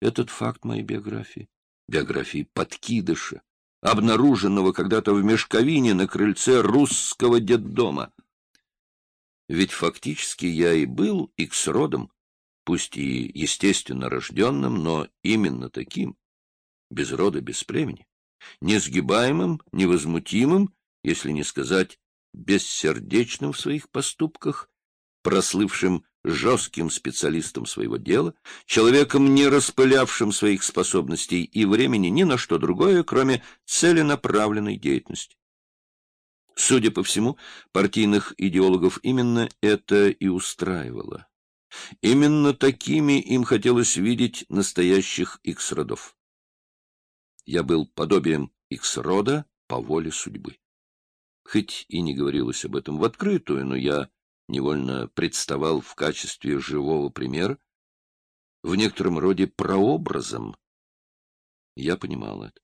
этот факт моей биографии, биографии подкидыша, обнаруженного когда-то в мешковине на крыльце русского детдома. Ведь фактически я и был икс-родом, пусть и естественно рожденным, но именно таким, без рода, без племени, несгибаемым, невозмутимым, если не сказать бессердечным в своих поступках, прослывшим жестким специалистом своего дела, человеком, не распылявшим своих способностей и времени ни на что другое, кроме целенаправленной деятельности. Судя по всему, партийных идеологов именно это и устраивало. Именно такими им хотелось видеть настоящих икс-родов. Я был подобием икс-рода по воле судьбы. Хоть и не говорилось об этом в открытую, но я невольно представал в качестве живого примера, в некотором роде прообразом. Я понимал это.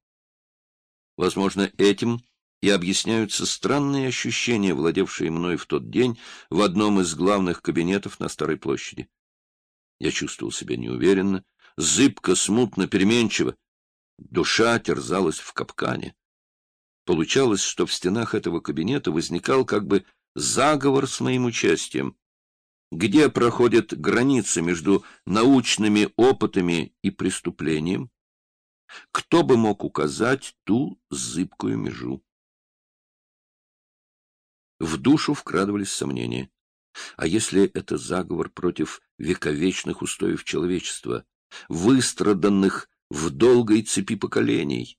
Возможно, этим и объясняются странные ощущения, владевшие мной в тот день в одном из главных кабинетов на Старой площади. Я чувствовал себя неуверенно, зыбко, смутно, переменчиво. Душа терзалась в капкане. Получалось, что в стенах этого кабинета возникал как бы заговор с моим участием, где проходит граница между научными опытами и преступлением, кто бы мог указать ту зыбкую межу. В душу вкрадывались сомнения. А если это заговор против вековечных устоев человечества, выстраданных в долгой цепи поколений?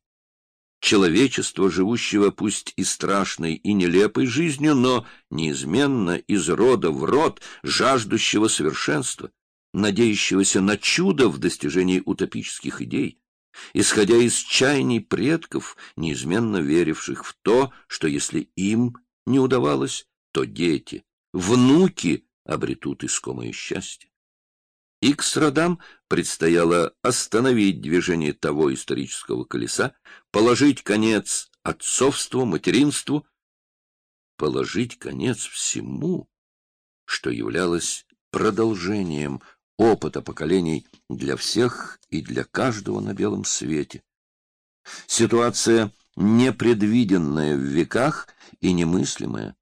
Человечество, живущего пусть и страшной, и нелепой жизнью, но неизменно из рода в род, жаждущего совершенства, надеющегося на чудо в достижении утопических идей, исходя из чаяний предков, неизменно веривших в то, что если им не удавалось, то дети, внуки обретут искомое счастье. Икс-родам предстояло остановить движение того исторического колеса, положить конец отцовству, материнству, положить конец всему, что являлось продолжением опыта поколений для всех и для каждого на белом свете. Ситуация, непредвиденная в веках и немыслимое,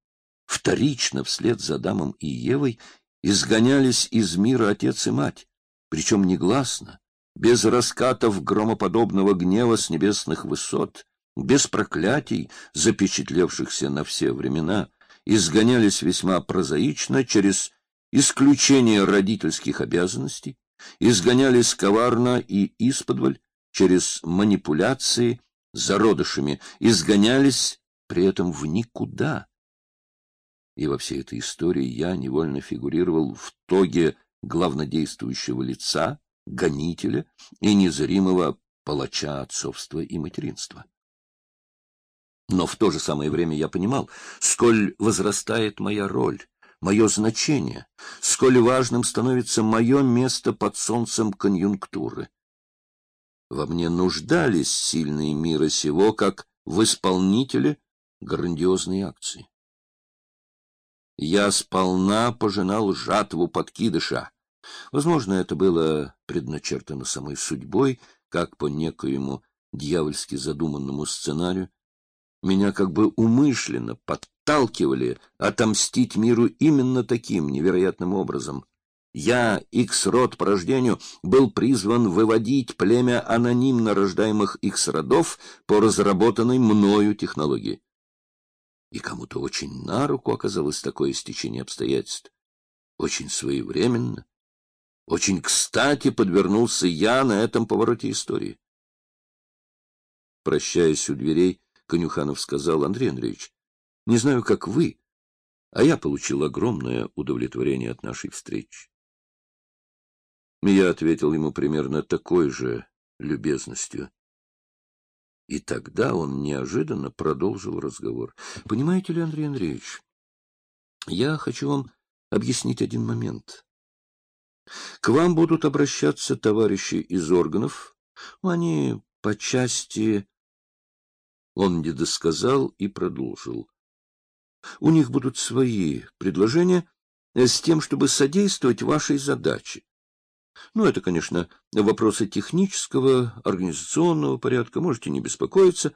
вторично вслед за Адамом и Евой изгонялись из мира отец и мать, причем негласно, без раскатов громоподобного гнева с небесных высот, без проклятий, запечатлевшихся на все времена, изгонялись весьма прозаично через исключение родительских обязанностей, изгонялись коварно и исподволь через манипуляции зародышами, изгонялись при этом в никуда. И во всей этой истории я невольно фигурировал в тоге главнодействующего лица, гонителя и незримого палача отцовства и материнства. Но в то же самое время я понимал, сколь возрастает моя роль, мое значение, сколь важным становится мое место под солнцем конъюнктуры. Во мне нуждались сильные мира сего, как в исполнителе грандиозной акции. Я сполна пожинал жатву подкидыша. Возможно, это было предначертано самой судьбой, как по некоему дьявольски задуманному сценарию. Меня как бы умышленно подталкивали отомстить миру именно таким невероятным образом. Я, Икс-род по рождению, был призван выводить племя анонимно рождаемых Икс-родов по разработанной мною технологии. И кому-то очень на руку оказалось такое стечение обстоятельств. Очень своевременно. Очень кстати подвернулся я на этом повороте истории. Прощаясь у дверей, Конюханов сказал, Андрей Андреевич, не знаю, как вы, а я получил огромное удовлетворение от нашей встречи. Я ответил ему примерно такой же любезностью. И тогда он неожиданно продолжил разговор. — Понимаете ли, Андрей Андреевич, я хочу вам объяснить один момент. К вам будут обращаться товарищи из органов. Они по части... Он не досказал и продолжил. У них будут свои предложения с тем, чтобы содействовать вашей задаче. Ну, это, конечно, вопросы технического, организационного порядка, можете не беспокоиться.